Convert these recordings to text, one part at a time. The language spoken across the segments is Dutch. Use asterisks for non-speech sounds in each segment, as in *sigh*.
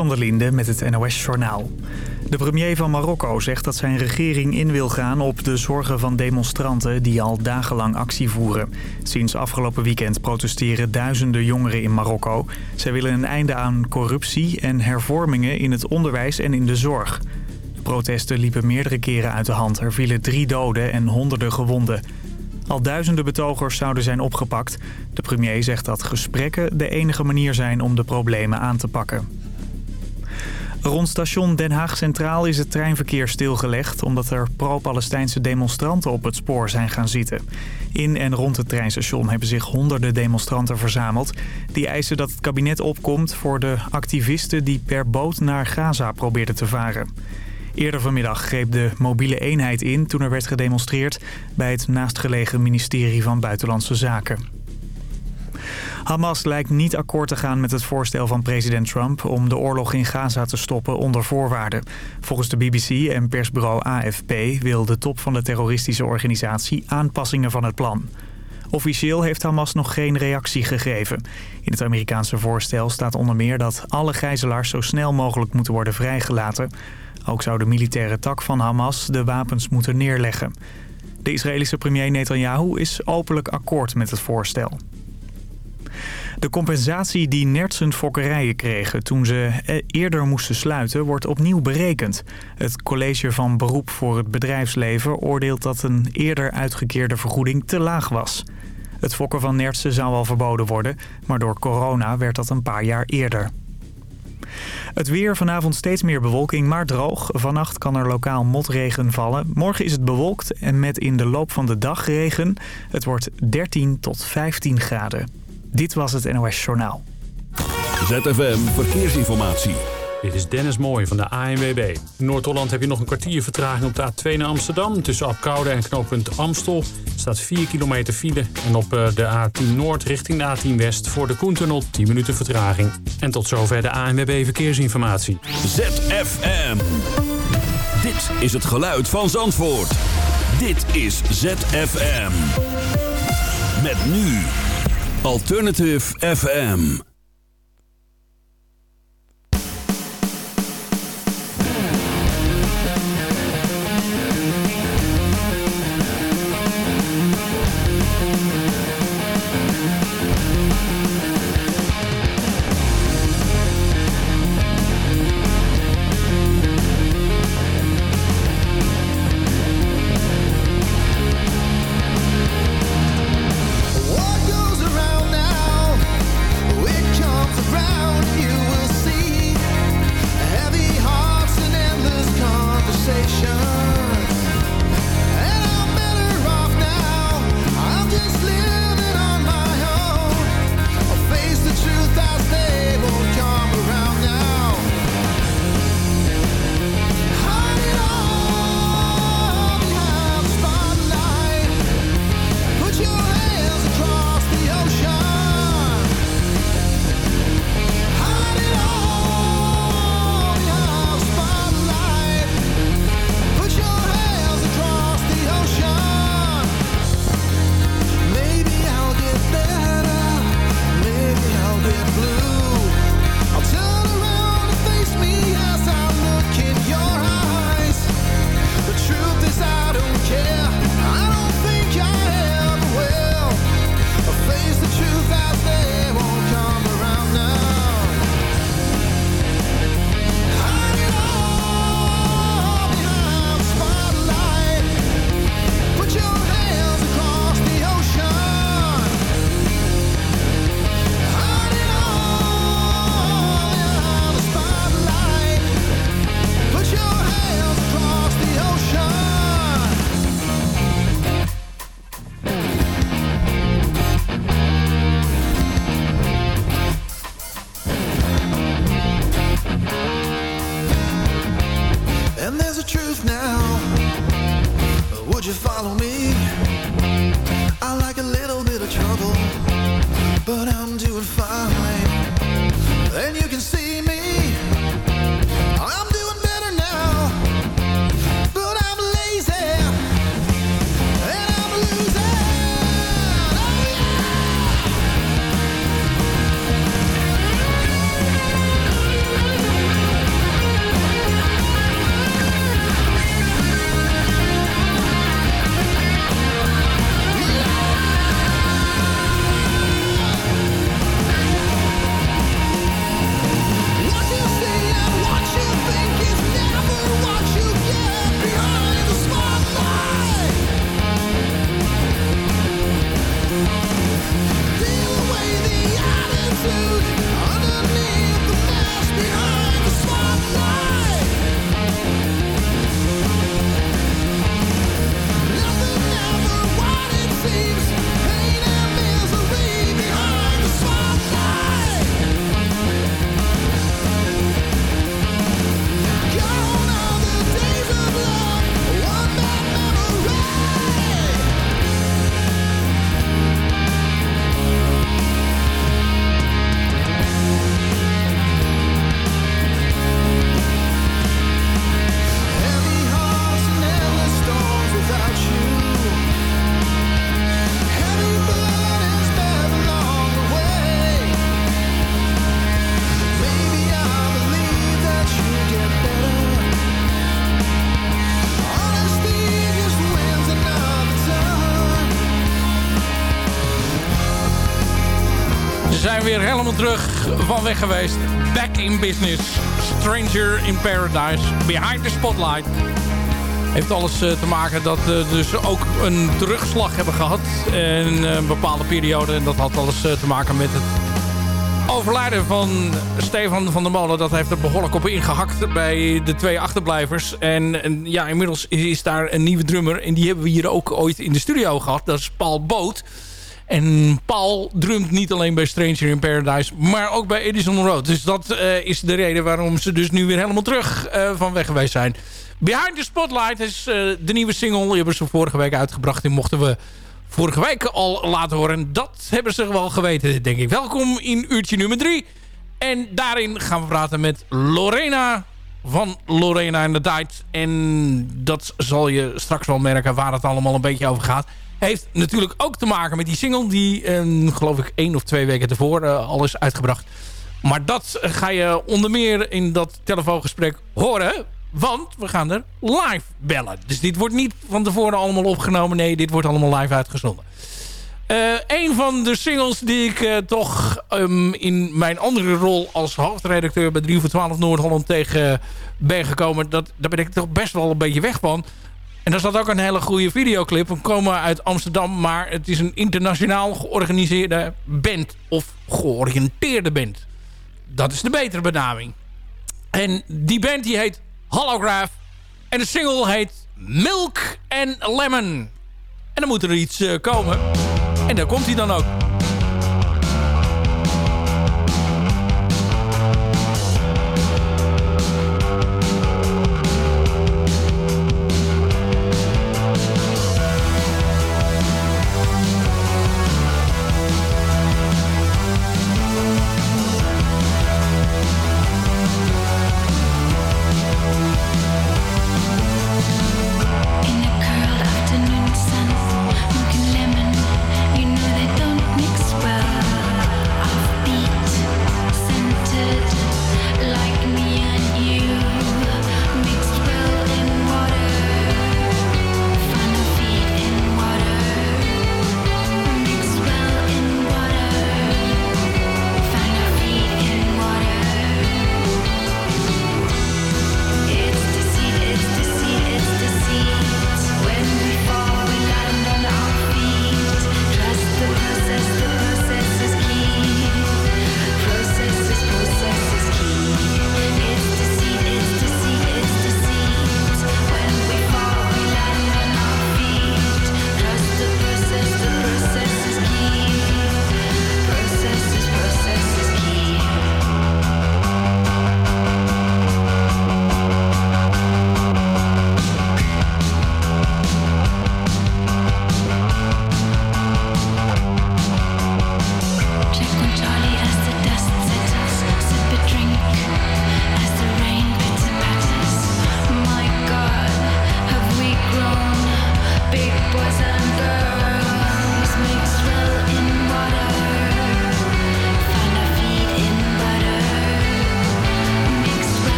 van der Linde met het NOS-journaal. De premier van Marokko zegt dat zijn regering in wil gaan op de zorgen van demonstranten die al dagenlang actie voeren. Sinds afgelopen weekend protesteren duizenden jongeren in Marokko. Zij willen een einde aan corruptie en hervormingen in het onderwijs en in de zorg. De protesten liepen meerdere keren uit de hand. Er vielen drie doden en honderden gewonden. Al duizenden betogers zouden zijn opgepakt. De premier zegt dat gesprekken de enige manier zijn om de problemen aan te pakken. Rond station Den Haag Centraal is het treinverkeer stilgelegd... omdat er pro-Palestijnse demonstranten op het spoor zijn gaan zitten. In en rond het treinstation hebben zich honderden demonstranten verzameld. Die eisen dat het kabinet opkomt voor de activisten... die per boot naar Gaza probeerden te varen. Eerder vanmiddag greep de mobiele eenheid in toen er werd gedemonstreerd... bij het naastgelegen ministerie van Buitenlandse Zaken. Hamas lijkt niet akkoord te gaan met het voorstel van president Trump... om de oorlog in Gaza te stoppen onder voorwaarden. Volgens de BBC en persbureau AFP wil de top van de terroristische organisatie aanpassingen van het plan. Officieel heeft Hamas nog geen reactie gegeven. In het Amerikaanse voorstel staat onder meer dat alle gijzelaars zo snel mogelijk moeten worden vrijgelaten. Ook zou de militaire tak van Hamas de wapens moeten neerleggen. De Israëlische premier Netanyahu is openlijk akkoord met het voorstel. De compensatie die Nertsend fokkerijen kregen toen ze e- eerder moesten sluiten wordt opnieuw berekend. Het college van beroep voor het bedrijfsleven oordeelt dat een eerder uitgekeerde vergoeding te laag was. Het fokken van nertsen zou al verboden worden, maar door corona werd dat een paar jaar eerder. Het weer, vanavond steeds meer bewolking, maar droog. Vannacht kan er lokaal motregen vallen. Morgen is het bewolkt en met in de loop van de dag regen. Het wordt 13 tot 15 graden. Dit was het NOS Journaal. ZFM Verkeersinformatie. Dit is Dennis Mooij van de ANWB. In Noord-Holland heb je nog een kwartier vertraging op de A2 naar Amsterdam. Tussen Apkoude en knooppunt Amstel staat 4 kilometer file. En op eh, de A10 Noord richting de A10 West voor de Koentunnel 10 minuten vertraging. En tot zover de ANWB Verkeersinformatie. ZFM. Dit is het geluid van Zandvoort. Dit is ZFM. Met nu Alternative FM. Helemaal terug van weg geweest. Back in business. Stranger in Paradise. Behind the Spotlight. Heeft alles eh, te maken dat we dus ook een terugslag hebben gehad. In een bepaalde periode. En dat had alles te maken met het overlijden van Stefan van der Molen... dat heeft er behoorlijk op ingehakt bij de twee achterblijvers. En, en, ja, inmiddels is daar een nieuwe drummer... en die hebben we hier ook ooit in de studio gehad. Dat is Paul Boot. En Paul drumt niet alleen bij Stranger in Paradise... maar ook bij Edison Road. Dus dat uh, is de reden waarom ze dus nu weer helemaal terug uh, van weg geweest zijn. Behind the Spotlight is uh, de nieuwe single. Die hebben ze vorige week uitgebracht. Die mochten we vorige week al laten horen. Dat hebben ze wel geweten, denk ik. Welkom in uurtje nummer 3. En daarin gaan we praten met Lorena van Lorena in de Tijd. En dat zal je straks wel merken waar het allemaal een beetje over gaat. Heeft natuurlijk ook te maken met die single die, eh, geloof ik, één of twee weken tevoren uh, al is uitgebracht. Maar dat ga je onder meer in dat telefoongesprek horen. Want we gaan er live bellen. Dus dit wordt niet van tevoren allemaal opgenomen. Nee, dit wordt allemaal live uitgezonden. Uh, een van de singles die ik toch um, in mijn andere rol als hoofdredacteur bij 3 voor 12 Noord-Holland tegen ben gekomen. Dat, daar ben ik toch best wel een beetje weg van. En daar zat ook een hele goede videoclip. We komen uit Amsterdam, maar het is een internationaal georganiseerde band. Of georiënteerde band. Dat is de betere benaming. En die band die heet Holograph. En de single heet Milk and Lemon. En dan moet er iets uh, komen. En daar komt hij dan ook.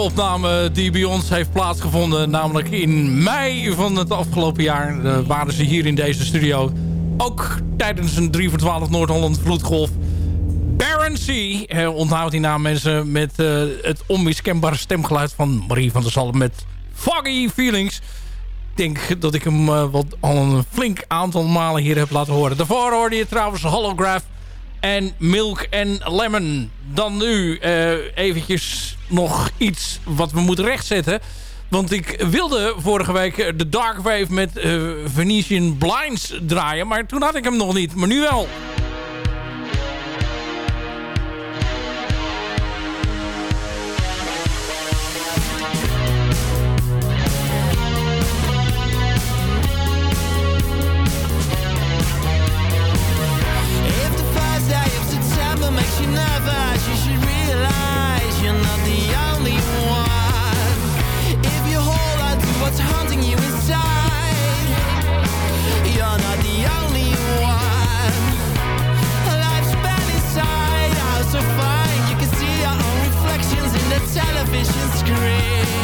Opname die bij ons heeft plaatsgevonden. Namelijk in mei van het afgelopen jaar uh, waren ze hier in deze studio. Ook tijdens een 3 voor 12 Noord-Holland vloedgolf. Baron C. Uh, onthoud die naam mensen met uh, het onmiskenbare stemgeluid van Marie van der Zalm met Foggy Feelings. Ik denk dat ik hem wat, al een flink aantal malen hier heb laten horen. Daarvoor hoorde je trouwens Holograph en Milk and Lemon. Dan nu uh, eventjes nog iets wat we moeten rechtzetten. Want ik wilde vorige week de Dark Wave met uh, Venetian Blinds draaien. Maar toen had ik hem nog niet. Maar nu wel. secret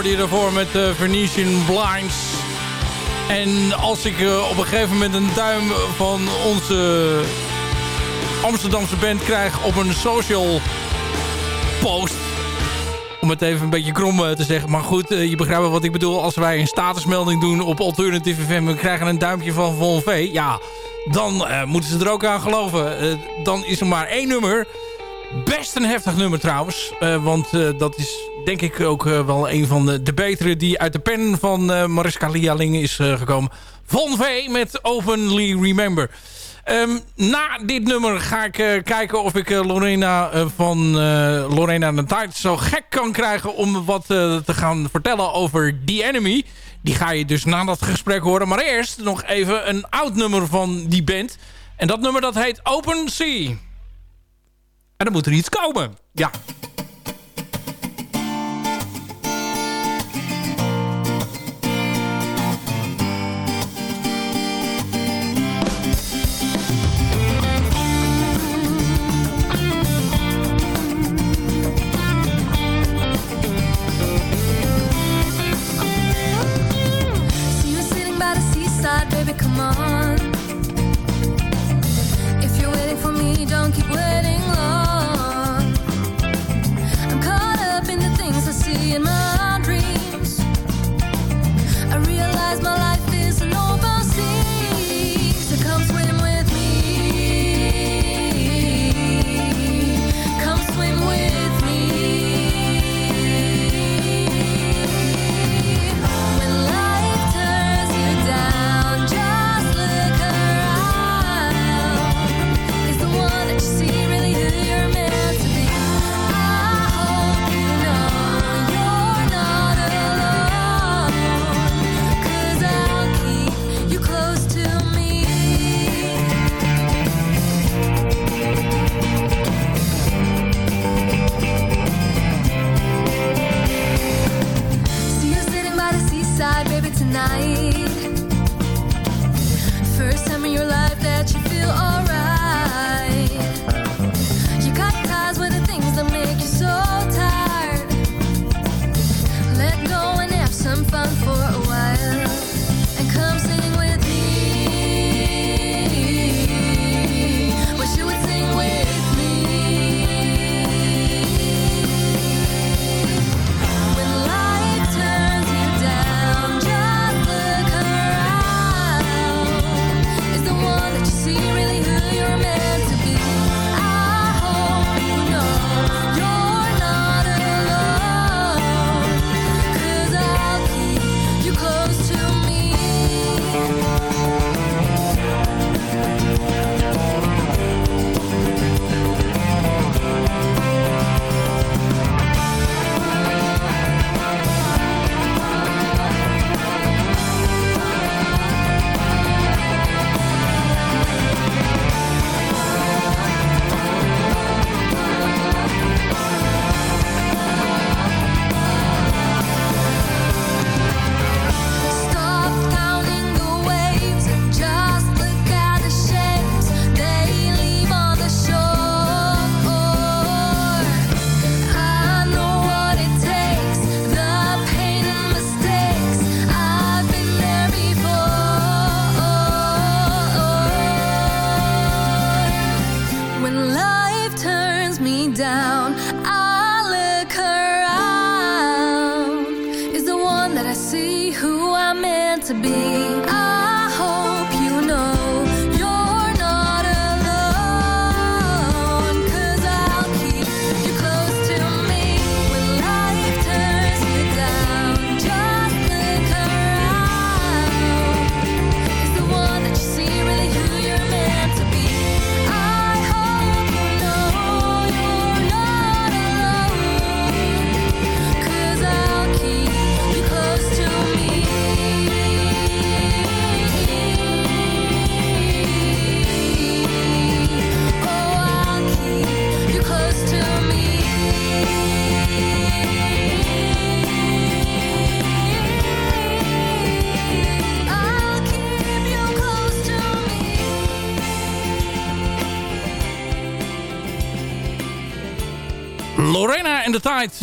hoorde je ervoor met uh, Venetian Blinds. En als ik uh, op een gegeven moment een duim van onze Amsterdamse band krijg op een social post... om het even een beetje krom uh, te zeggen. Maar goed, je begrijpt wat ik bedoel. Als wij een statusmelding doen op Alternative FM... we krijgen een duimpje van Von V. Ja, dan moeten ze er ook aan geloven. dan is er maar één nummer... Best een heftig nummer trouwens. want dat is denk ik ook uh, wel een van de, de, betere die uit de pen van uh, Mariska Lialing is uh, gekomen. Von V met Openly Remember. Um, na dit nummer ga ik kijken of ik Lorena van Lorena de Tide zo gek kan krijgen om wat te gaan vertellen over The Enemy. Die ga je dus na dat gesprek horen. Maar eerst nog even een oud nummer van die band. En dat nummer dat heet Open Sea. En dan moet er iets komen. Ja.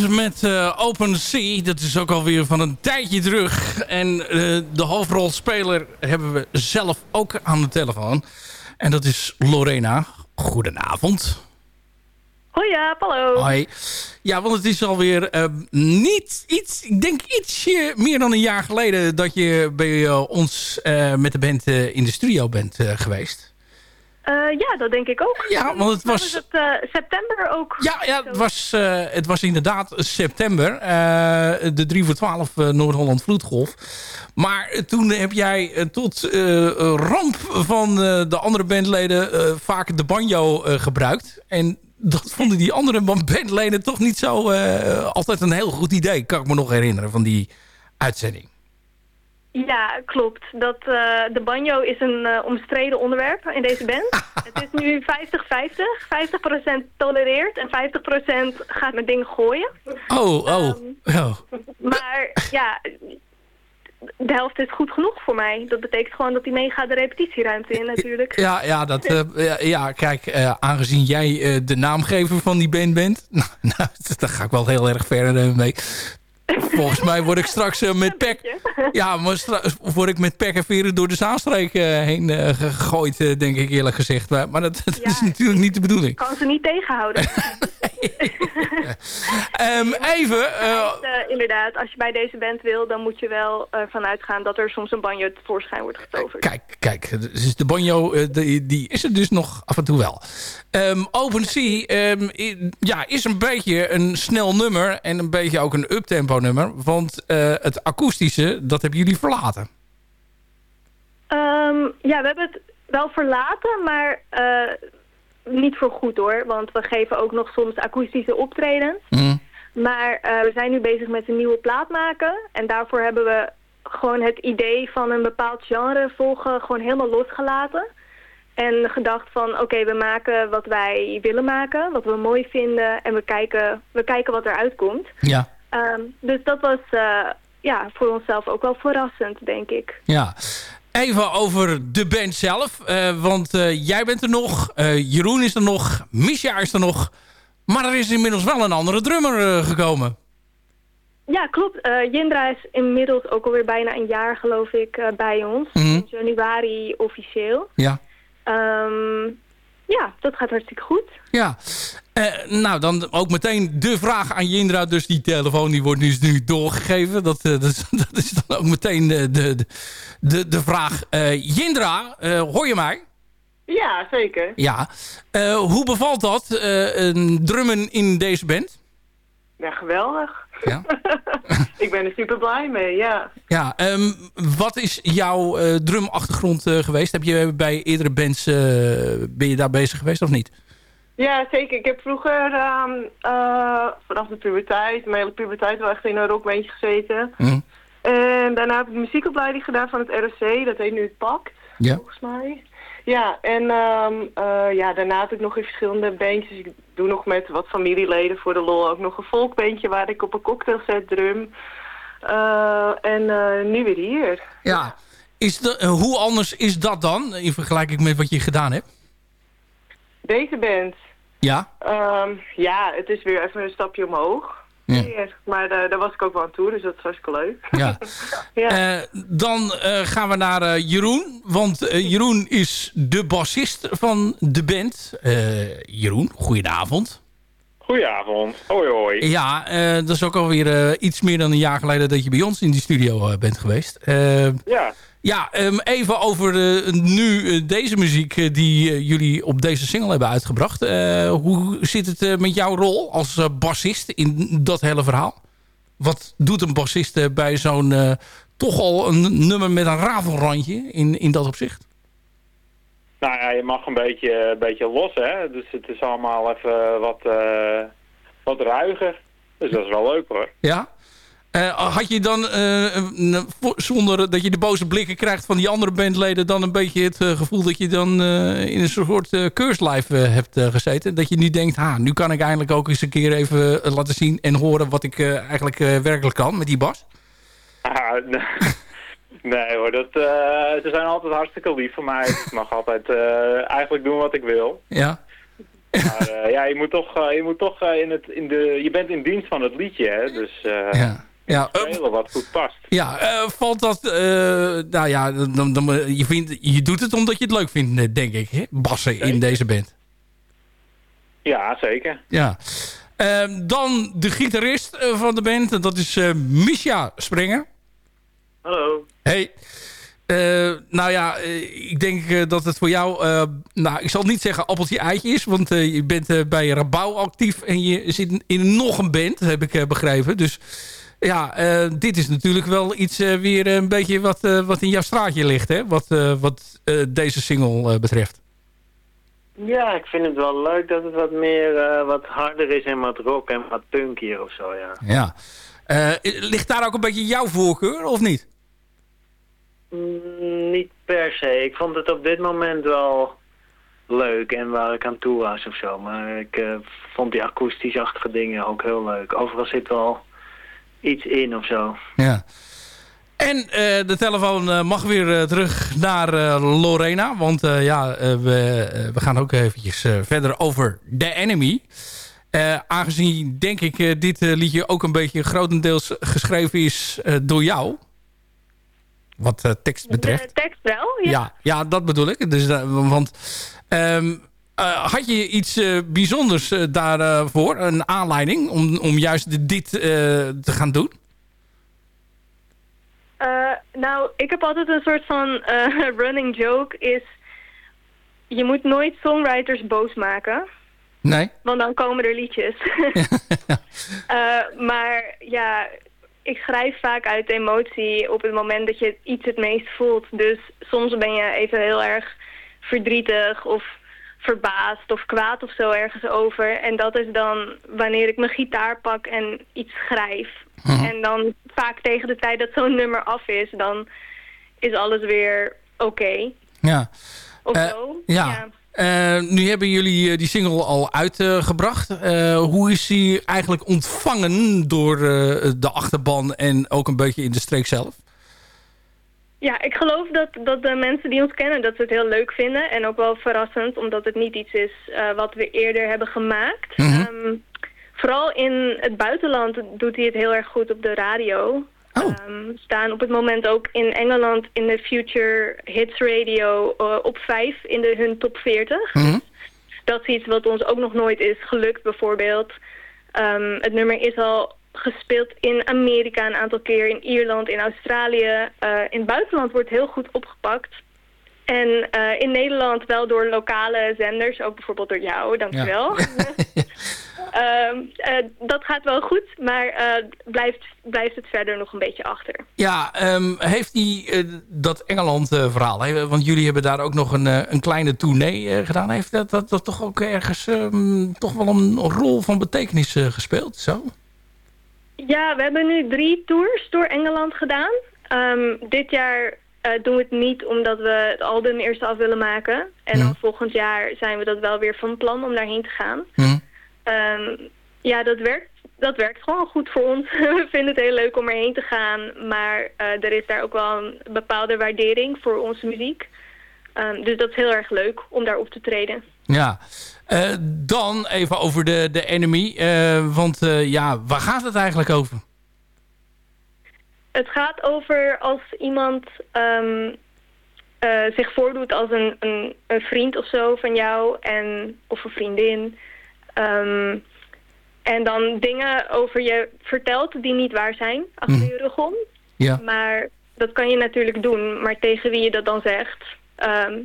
Met eh, Open Sea. Dat is ook alweer van een tijdje terug. En eh, de hoofdrolspeler hebben we zelf ook aan de telefoon. En dat is Lorena. Goedenavond. Hoi, ja, hallo. Hoi. Ja, want het is alweer uh, niet iets, ik denk ietsje meer dan een jaar geleden... dat je bij uh, ons uh, met de band in de studio bent geweest. Ja, dat denk ik ook. Ja, want het was... was het september ook? Ja, ja het, was, het was inderdaad september. de 3 voor 12 Noord-Holland Vloedgolf. Maar toen heb jij tot ramp van de andere bandleden vaak de banjo gebruikt. En dat vonden die andere *laughs* bandleden toch niet zo altijd een heel goed idee. Kan ik me nog herinneren van die uitzending. Ja, klopt. Dat, uh, de banjo is een uh, omstreden onderwerp in deze band. *laughs* het is nu 50-50. 50%, tolereert en 50% gaat met dingen gooien. Oh, oh. Um, oh. Maar ja, de helft is goed genoeg voor mij. Dat betekent gewoon dat hij meegaat de repetitieruimte in natuurlijk. Ja, ja, dat, uh, ja, ja, kijk, uh, aangezien jij uh, de naamgever van die band bent... *laughs* Nou, nou, daar ga ik wel heel erg ver mee. Volgens mij word ik straks met pek... Ja, maar word ik met pek en veren door de Zaanstreek heen gegooid, denk ik eerlijk gezegd. Maar, maar dat, dat ja, is natuurlijk niet de bedoeling. kan ze niet tegenhouden. *laughs* um, *laughs* even... Uh, inderdaad, als je bij deze band wil, dan moet je wel uh, vanuit gaan dat er soms een banjo tevoorschijn wordt getoverd. Kijk, kijk, dus de banjo, die, die, is er dus nog af en toe wel. Um, Open Sea um, ja, is een beetje een snel nummer en een beetje ook een uptempo nummer. Want het akoestische, dat hebben jullie verlaten. ja, we hebben het wel verlaten, maar niet voor goed hoor, want we geven ook nog soms akoestische optredens. Mm. Maar uh, we zijn nu bezig met een nieuwe plaat maken. En daarvoor hebben we gewoon het idee van een bepaald genre volgen gewoon helemaal losgelaten. En gedacht van oké, okay, we maken wat wij willen maken, wat we mooi vinden. En we kijken, we kijken wat eruit komt. Ja. Um, dus dat was uh, ja, voor onszelf ook wel verrassend, denk ik. Ja. Even over de band zelf. Uh, want uh, jij bent er nog. Uh, Jeroen is er nog. Misha is er nog. Maar er is inmiddels wel een andere drummer gekomen. Ja, klopt. Jindra is inmiddels ook alweer bijna een jaar, geloof ik, bij ons. Mm -hmm. In januari officieel. Ja. Um, ja, dat gaat hartstikke goed. Ja. Uh, nou, dan ook meteen de vraag aan Jindra. Dus die telefoon die wordt nu, nu doorgegeven. Dat, uh, dat, is, *laughs* dat, is dan ook meteen de, de, de, de vraag. Uh, Jindra, hoor je mij? Ja, zeker. Ja. hoe bevalt dat, een drummen in deze band? Ja, geweldig. Ja? *laughs* *laughs* ik ben er super blij mee, ja. Ja, um, wat is jouw uh, drumachtergrond uh, geweest? Heb je bij eerdere bands, uh, ben je daar bezig geweest of niet? Ja, zeker. Ik heb vroeger um, vanaf de puberteit, mijn hele puberteit wel echt in een rockbandje gezeten. Mm. En daarna heb ik muziekopleiding gedaan van het ROC, dat heet nu het PACT, ja. volgens mij. Ja, en um, uh, ja, daarna heb ik nog in verschillende bandjes. Ik doe nog met wat familieleden voor de lol ook nog een folkbandje waar ik op een cocktail set drum. Uh, en uh, nu weer hier. Ja, is de, hoe anders is dat dan in vergelijking met wat je gedaan hebt? Deze band? Ja. Um, ja, het is weer even een stapje omhoog. Ja. Maar eh, daar was ik ook wel aan toe, dus dat is hartstikke leuk. Ja. *laughs* Ja. Eh, dan eh, gaan we naar Jeroen. Want Jeroen is de bassist van de band. Eh, Jeroen, goedenavond. Goedenavond. Hoi hoi. Ja, eh, dat is ook alweer eh, iets meer dan een jaar geleden dat je bij ons in die studio bent geweest. Ja, ja, ehm, even over eh, nu eh, deze muziek eh, die jullie op deze single hebben uitgebracht. Hoe zit het met jouw rol als bassist in dat hele verhaal? Wat doet een bassist bij zo'n toch al een nummer met een rafelrandje in, in dat opzicht? nou ja, je mag een beetje, een beetje los, hè. Dus het is allemaal even wat, eh, wat ruiger. Dus dat is wel leuk, hoor. Ja? Eh, had je dan, eh, zonder dat je de boze blikken krijgt van die andere bandleden... dan een beetje het eh, gevoel dat je dan in een soort keurslijf hebt gezeten? Dat je nu denkt, ha, nu kan ik eindelijk ook eens een keer even laten zien... en horen wat ik eigenlijk werkelijk kan met die bas? Ah, *laughs* nee. nee hoor, dat, ze zijn altijd hartstikke lief van mij. Ik mag altijd eigenlijk doen wat ik wil. Ja? Maar ja, je moet toch, je, moet toch in het, in de, je bent in dienst van het liedje, hè. Dus Ja. Ja, eh, spelen wat goed past. ja eh, valt dat... eh, nou ja, dan, dan, je, vindt, je doet het omdat je het leuk vindt, denk ik, hè? bassen in deze band. Ja, zeker. Ja. Ehm, dan de gitarist van de band. Dat is Misha Sprenger. Hallo. Hey. Nou ja, ik denk dat het voor jou... nou, ik zal niet zeggen appeltje eitje is. Want je bent bij Rabouw actief. En je zit in nog een band, heb ik begrepen. Dus ja, eh, dit is natuurlijk wel iets eh, weer een beetje wat, eh, wat in jouw straatje ligt. Hè? Wat, wat deze single betreft. Ja, ik vind het wel leuk dat het wat meer, wat harder is en wat rock en wat punkier of zo, ja. Ja. Ligt daar ook een beetje jouw voorkeur of niet? Mm, niet per se. Ik vond het op dit moment wel leuk en waar ik aan toe was of zo. Maar ik vond die akoestisch-achtige dingen ook heel leuk. Overal zit wel iets in of zo. Ja. En eh, de telefoon eh, mag weer eh, terug naar eh, Lorena. Want eh, ja, eh, we, we gaan ook eventjes eh, verder over The Enemy. Eh, aangezien, denk ik, eh, dit liedje ook een beetje grotendeels geschreven is eh, door jou. Wat eh, tekst betreft. De tekst wel, ja. Ja, ja, dat bedoel ik. Dus, eh, want ehm, eh, had je iets eh, bijzonders eh, daarvoor? een aanleiding om, om juist dit, te gaan doen? Nou, ik heb altijd een soort van *laughs* running joke is... Je moet nooit songwriters boos maken. Nee? Want dan komen er liedjes. *laughs* Maar ja, ik schrijf vaak uit emotie op het moment dat je iets het meest voelt. Dus soms ben je even heel erg verdrietig of verbaasd of kwaad of zo ergens over. En dat is dan wanneer ik mijn gitaar pak en iets schrijf. En dan vaak tegen de tijd dat zo'n nummer af is, dan is alles weer oké. Ja. Of Eh, zo. ja. Eh, nu hebben jullie eh, die single al uitgebracht. Hoe is die eigenlijk ontvangen door de achterban en ook een beetje in de streek zelf? Ja, ik geloof dat, dat de mensen die ons kennen dat ze het heel leuk vinden. En ook wel verrassend, omdat het niet iets is eh, wat we eerder hebben gemaakt. Mhm. Ehm, vooral in het buitenland doet hij het heel erg goed op de radio. Oh. Ehm, staan op het moment ook in Engeland in de Future Hits Radio eh, op 5 in de hun top 40. Mhm. Dat is iets wat ons ook nog nooit is gelukt bijvoorbeeld. Ehm, het nummer is al gespeeld in Amerika een aantal keer, in Ierland, in Australië. Eh, in het buitenland wordt heel goed opgepakt. En eh, in Nederland wel door lokale zenders, ook bijvoorbeeld door jou, dankjewel. *laughs* *laughs* Ehm, eh, dat gaat wel goed, maar blijft, blijft het verder nog een beetje achter. Ja, ehm, heeft die dat Engeland-verhaal, want jullie hebben daar ook nog een, een kleine tournee gedaan. Heeft dat, dat, dat toch ook ergens ehm, toch wel een rol van betekenis gespeeld? Zo? Ja, we hebben nu drie tours door Engeland gedaan. Ehm, dit jaar eh, doen we het niet omdat we het album eerst af willen maken. En dan Mhm. volgend jaar zijn we dat wel weer van plan om daarheen te gaan. Hm. Ehm, ja, dat werkt, dat werkt gewoon goed voor ons. *laughs* we vinden het heel leuk om erheen te gaan. Maar eh, er is daar ook wel een bepaalde waardering voor onze muziek. Ehm, dus dat is heel erg leuk om daar op te treden. Ja. Eh, dan even over de, de enemy. Eh, want eh, ja, waar gaat het eigenlijk over? Het gaat over als iemand eh, zich voordoet als een, een, een vriend of zo van jou en, of een vriendin. Ehm, en dan dingen over je vertelt die niet waar zijn, achter Mhm. je rug om. Ja. Maar dat kan je natuurlijk doen, maar tegen wie je dat dan zegt, ehm,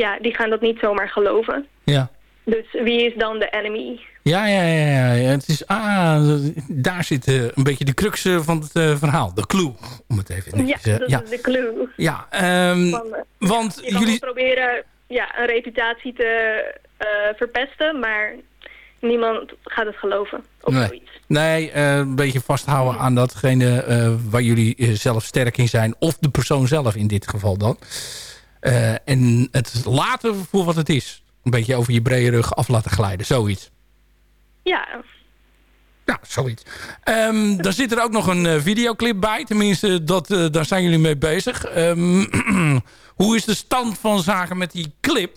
ja, die gaan dat niet zomaar geloven. Ja. Dus wie is dan de enemy? Ja, ja, ja, ja, ja. Het is, ah, daar zit eh, een beetje de crux eh, van het eh, verhaal. De clue, om het even Ja, netjes, eh, dat ja. is de clue. Ja, Van, eh, want jullie... proberen ja, een reputatie te verpesten, maar niemand gaat het geloven. Of Nee. zoiets. Nee, een beetje vasthouden aan datgene waar jullie zelf sterk in zijn. Of de persoon zelf in dit geval dan. Eh, en het laten voor wat het is. Een beetje over je brede rug af laten glijden. Zoiets. Ja, Ja, zoiets. Ehm *laughs* daar zit er ook nog een eh, videoclip bij. Tenminste, dat, eh, daar zijn jullie mee bezig. Ehm, *clears throat* hoe is de stand van zaken met die clip?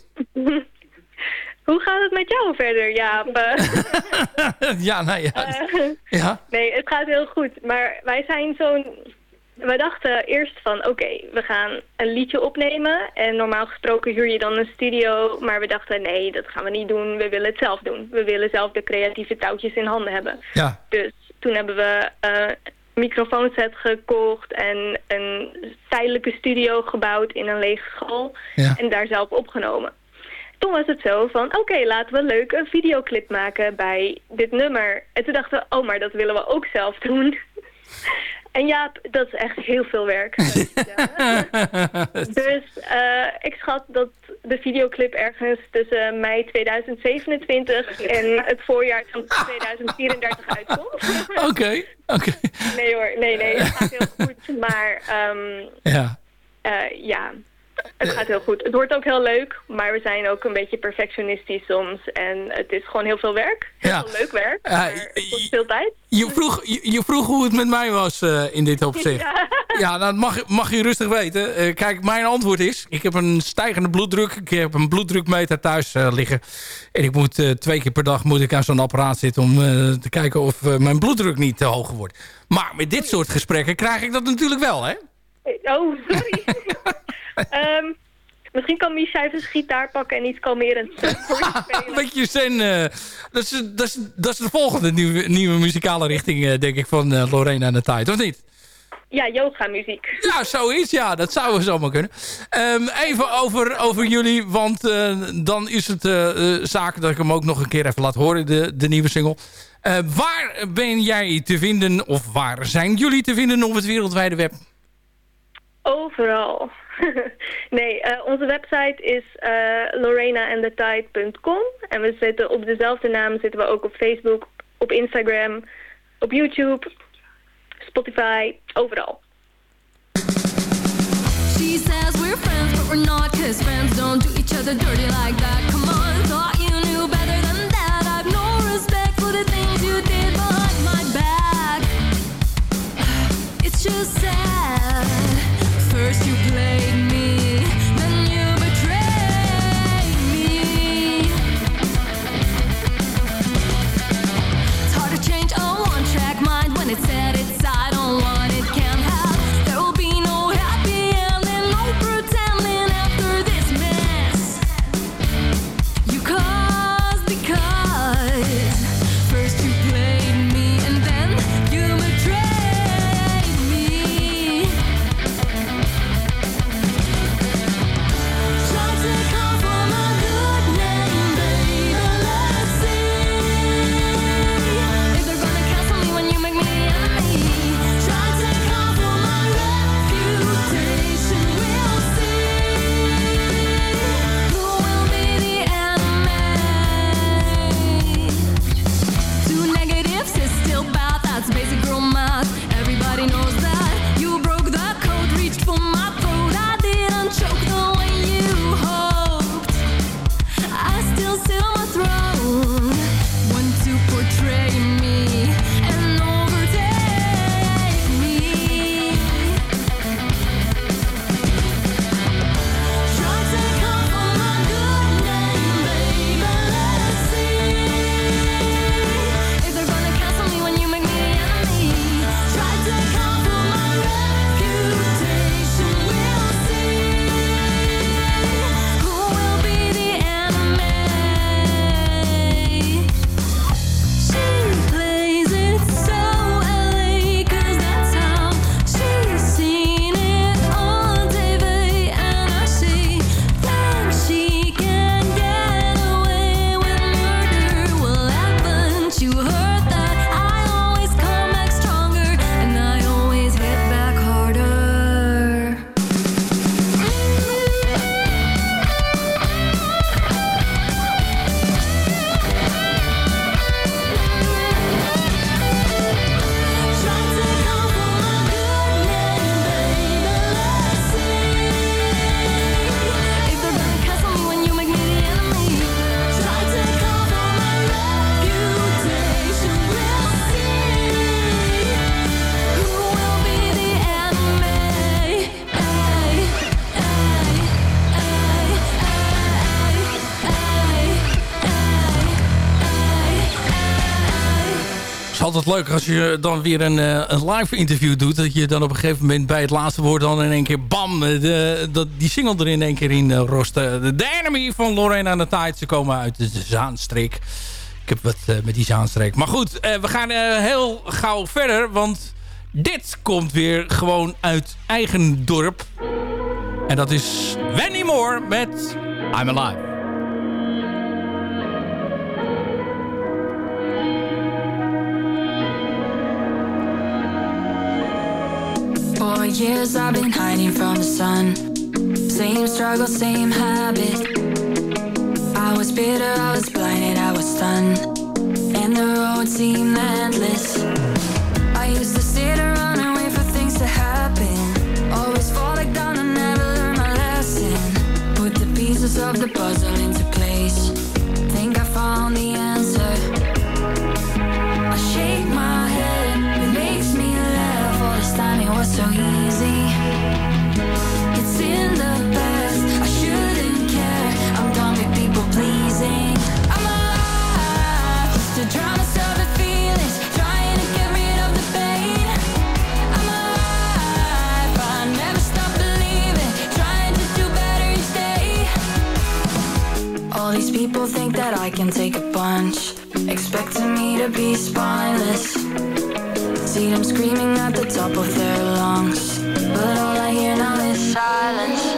*laughs* hoe gaat het met jou verder, Jaap? *laughs* Ja, nou ja. ja. nee, het gaat heel goed. Maar wij zijn zo'n... We dachten eerst van, oké, we gaan een liedje opnemen. En normaal gesproken huur je dan een studio. Maar we dachten, nee, dat gaan we niet doen. We willen het zelf doen. We willen zelf de creatieve touwtjes in handen hebben. Ja. Dus toen hebben we eh, een microfoonset gekocht en een tijdelijke studio gebouwd in een lege school. Ja. En daar zelf opgenomen. Toen was het zo van, oké, laten we een leuke videoclip maken bij dit nummer. En toen dachten we, oh, maar dat willen we ook zelf doen. En ja, dat is echt heel veel werk. *laughs* dus eh, ik schat dat de videoclip ergens tussen mei 2027 en het voorjaar van 2034 uitkomt. *laughs* Oké, oké. Nee hoor, nee, nee, het gaat heel goed. Maar ehm, Ja. eh, ja, het gaat heel goed. Het wordt ook heel leuk, maar we zijn ook een beetje perfectionistisch soms. En het is gewoon heel veel werk. Heel Ja. veel leuk werk, maar het kost veel tijd. Je vroeg, je, je vroeg hoe het met mij was eh, in dit opzicht. Ja. Ja, dat mag, mag je rustig weten. Eh, kijk, mijn antwoord is... Ik heb een stijgende bloeddruk. Ik heb een bloeddrukmeter thuis eh, liggen. En ik moet twee keer per dag moet ik aan zo'n apparaat zitten... om te kijken of mijn bloeddruk niet te hoog wordt. Maar met dit soort gesprekken krijg ik dat natuurlijk wel, hè? Oh, sorry. *laughs* *laughs* Ehm, misschien kan Misha even zijn gitaar pakken en iets *laughs* Een spelen. beetje zen. eh, dat, is, dat, is, dat is de volgende nieuwe, nieuwe muzikale richting, eh, denk ik, van eh, Lorena en de Tijd, of niet? Ja, yoga muziek. Ja, zoiets. Ja, dat zou zomaar kunnen. Ehm, even over, over jullie, want dan is het eh, zaak dat ik hem ook nog een keer even laat horen, de, de nieuwe single. Waar ben jij te vinden, of waar zijn jullie te vinden op het wereldwijde web? Overal. *laughs* nee, eh, onze website is uh. En we zitten op dezelfde naam zitten we ook op Facebook, op Instagram, op YouTube, Spotify, overal. She says we're friends, but we're not, cause friends don't do each other dirty like that. Come on, thought you knew better than that. I've no respect for the things you did behind my back. *sighs* It's just sad. First you played altijd leuk als je dan weer een, eh, een live interview doet. Dat je dan op een gegeven moment bij het laatste woord dan in één keer bam, de, dat, die single er in één keer in uh, rost. Eh, De Enemy van Lorena de Tide. Ze komen uit de Zaanstreek. Ik heb wat eh, met die Zaanstreek. Maar goed, eh, we gaan eh, heel gauw verder. Want dit komt weer gewoon uit eigen dorp. En dat is Wendy Moore met I'm Alive. Years I've been hiding from the sun. Same struggle, same habit. I was bitter, I was blinded, I was stunned. And the road seemed endless. I used to sit around and wait for things to happen. Always fall back down and never learn my lesson. Put the pieces of the puzzle into place. People think that I can take a punch, expecting me to be spineless. See them screaming at the top of their lungs, but all I hear now is silence.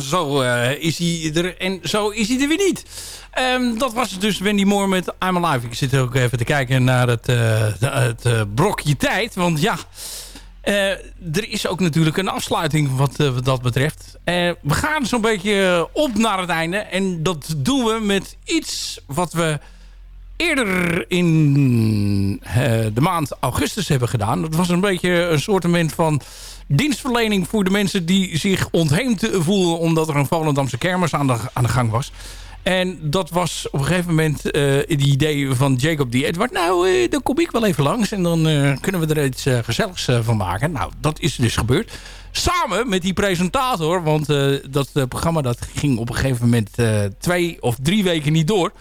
Zo eh, is hij er en zo is hij er weer niet. Ehm, dat was dus Wendy Moore met I'm Alive. Ik zit ook even te kijken naar het, eh, het eh, brokje tijd. Want ja, er is ook natuurlijk een afsluiting wat, dat betreft. We gaan zo'n beetje op naar het einde. En dat doen we met iets wat we eerder in de maand augustus hebben gedaan. Dat was een beetje een soortement van dienstverlening voor de mensen die zich ontheemd voelden omdat er een Volendamse kermis aan de, aan de gang was. En dat was op een gegeven moment eh het idee van Jacob die Edward. Nou, eh, dan kom ik wel even langs en dan eh, kunnen we er iets gezelligs van maken. Nou, dat is dus gebeurd. Samen met die presentator, want dat programma dat ging op een gegeven moment twee of drie weken niet door.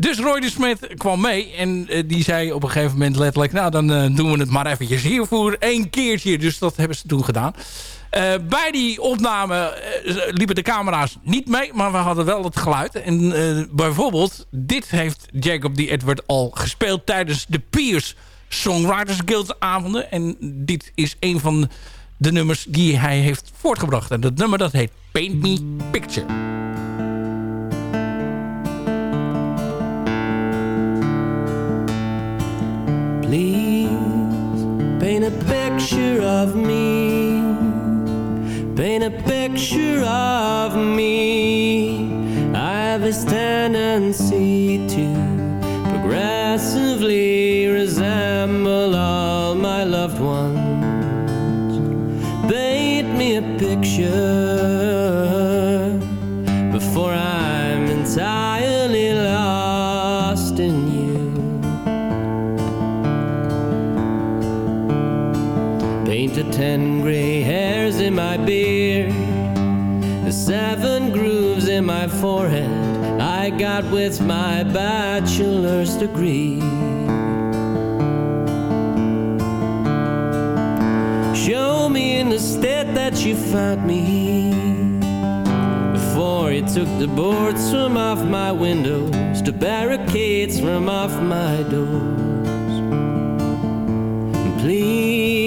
Dus Roy de Smet kwam mee en eh, die zei op een gegeven moment letterlijk... nou, dan eh, doen we het maar eventjes hiervoor één keertje. Dus dat hebben ze toen gedaan. Eh, bij die opname liepen de camera's niet mee, maar we hadden wel het geluid. En bijvoorbeeld, dit heeft Jacob die Edward al gespeeld tijdens de Piers Songwriters Guild avonden. En dit is een van de nummers die hij heeft voortgebracht. En dat nummer dat heet Paint Me Picture. Please paint a picture of me. Paint a picture of me. I have this tendency to progressively resemble all my loved ones. Paint me a picture ain't the ten gray hairs in my beard, the seven grooves in my forehead I got with my bachelor's degree. Show me in the state that you found me before you took the boards from off my windows, the barricades from off my doors. And please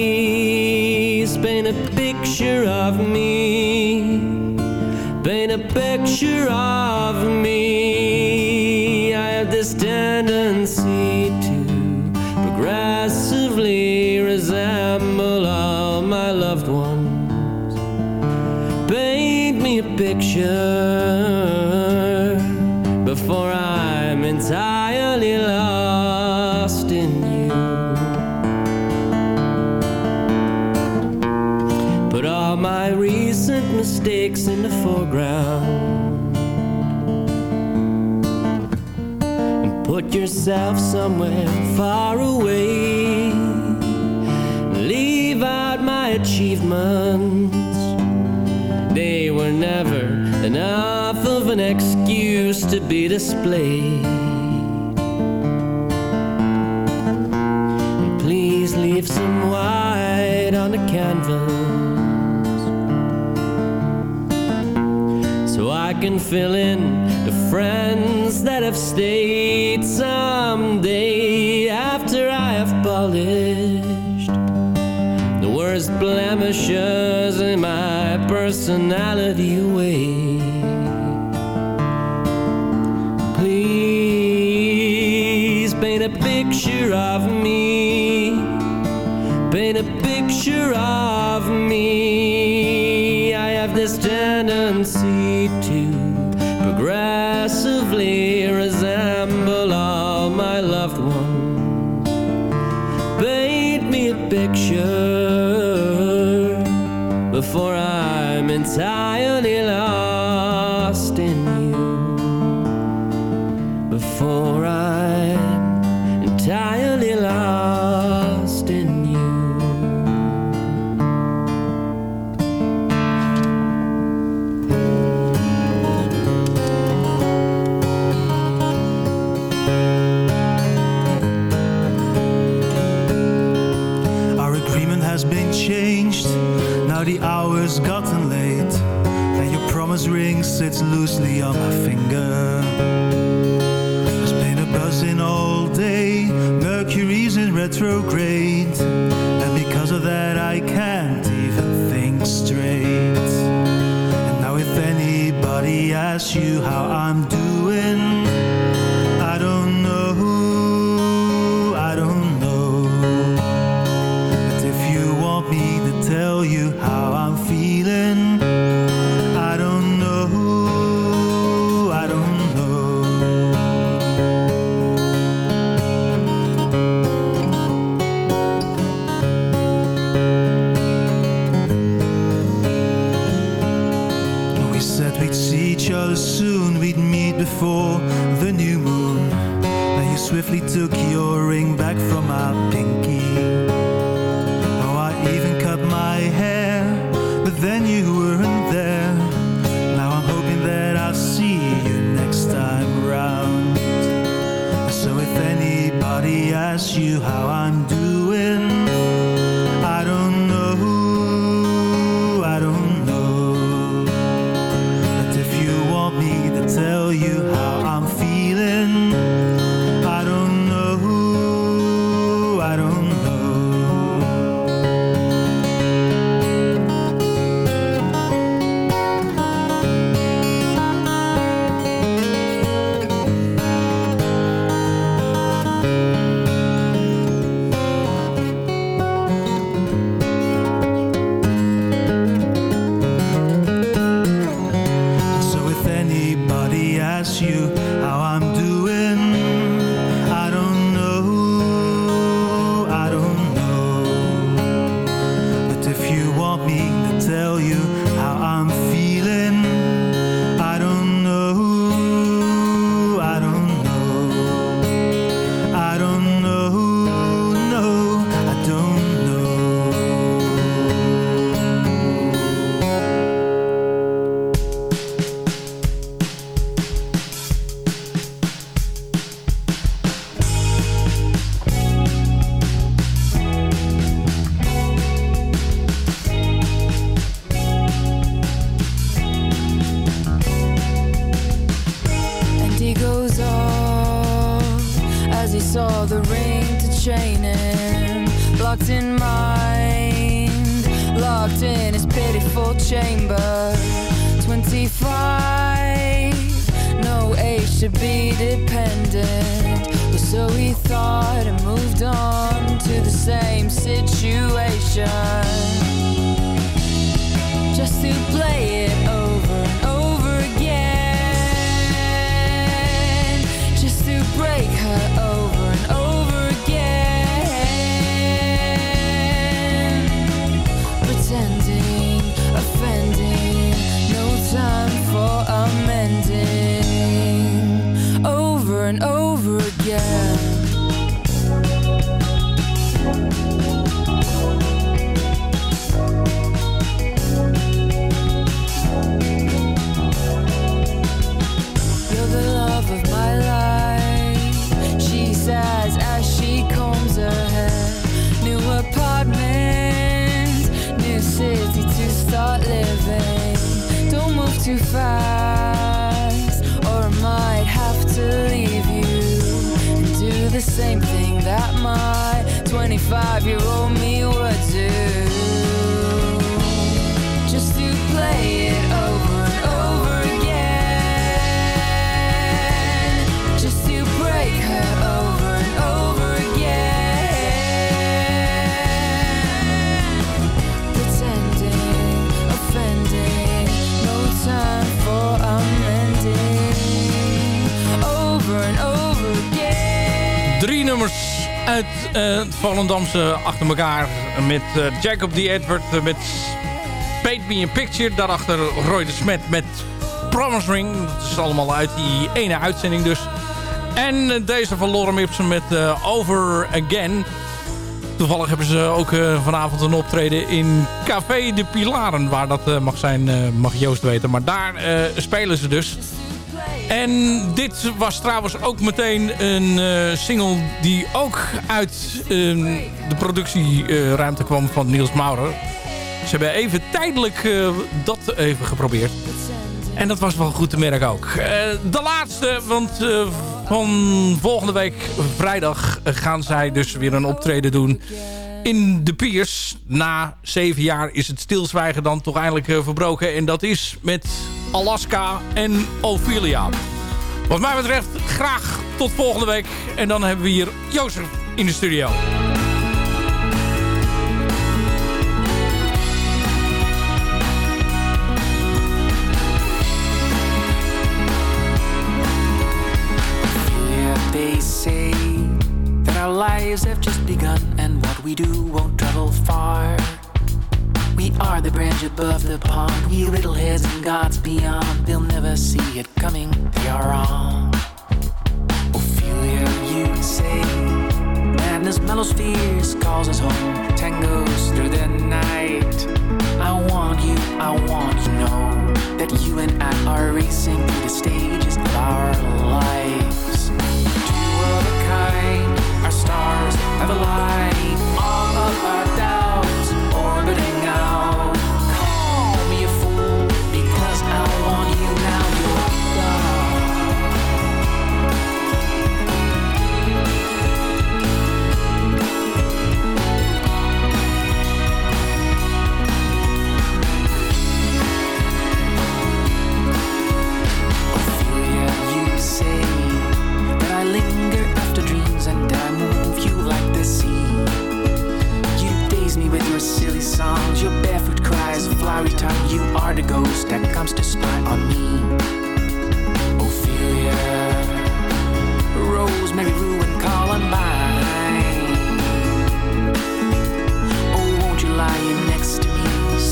picture of me, paint a picture of me. I have this tendency to progressively resemble all my loved ones. Paint me a picture yourself somewhere far away. Leave out my achievements. They were never enough of an excuse to be displayed. Please leave some white on the canvas so I can fill in friends that have stayed someday after I have polished the worst blemishes in my personality away. Please paint a picture of me. Paint a picture of me. I have this tendency to progressively lovely. Retrograde. If anybody asks you how I'm doing, Volendamse achter elkaar. Met eh, Jacob D. Edward eh, met Paint Me a Picture. Daarachter Roy de Smet met Promise Ring. Dat is allemaal uit die ene uitzending dus. En eh, deze van Lorem Ipsum met Over Again. Toevallig hebben ze ook vanavond een optreden in Café de Pilaren. Waar dat mag zijn, mag Joost weten. Maar daar spelen ze dus. En dit was trouwens ook meteen een eh, single die ook uit eh, de productieruimte kwam van Niels Maurer. Ze hebben even tijdelijk eh, dat even geprobeerd. En dat was wel goed te merken ook. De laatste, want van volgende week vrijdag gaan zij dus weer een optreden doen in de Piers. Na zeven jaar is het stilzwijgen dan toch eindelijk verbroken. En dat is met Alaska en Ophelia. Wat mij betreft graag tot volgende week. En dan hebben we hier Jozef in de studio. Lives have just begun and what we do won't travel far. Are the branch above the pond, we little heads and God's beyond. They'll never see it coming, they are wrong. Ophelia, you can say, madness mellows fears, calls us home, tangos through the night. I want you, I want you to know that you and I are racing through the stages of our lives. Two of a kind, our stars have aligned. All of our songs, your barefoot cries, a flowery tongue. You are the ghost that comes to spy on me. Ophelia, Rosemary, Rue, and Columbine. Oh, won't you lie next to me?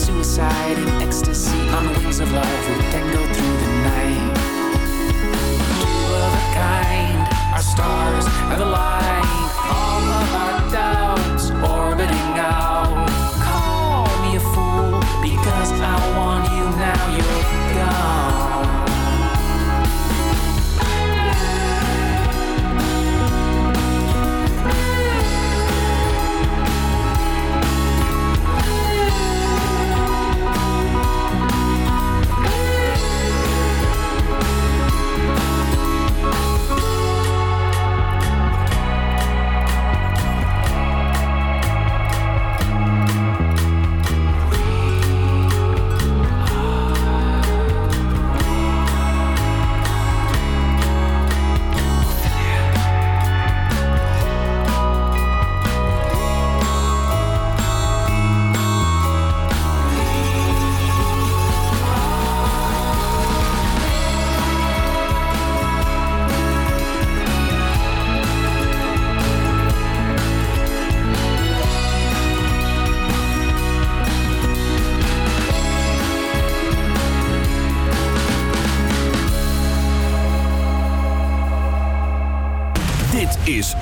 Suicide and ecstasy on wings of love will tango through the night. Two of a kind, our stars have aligned. All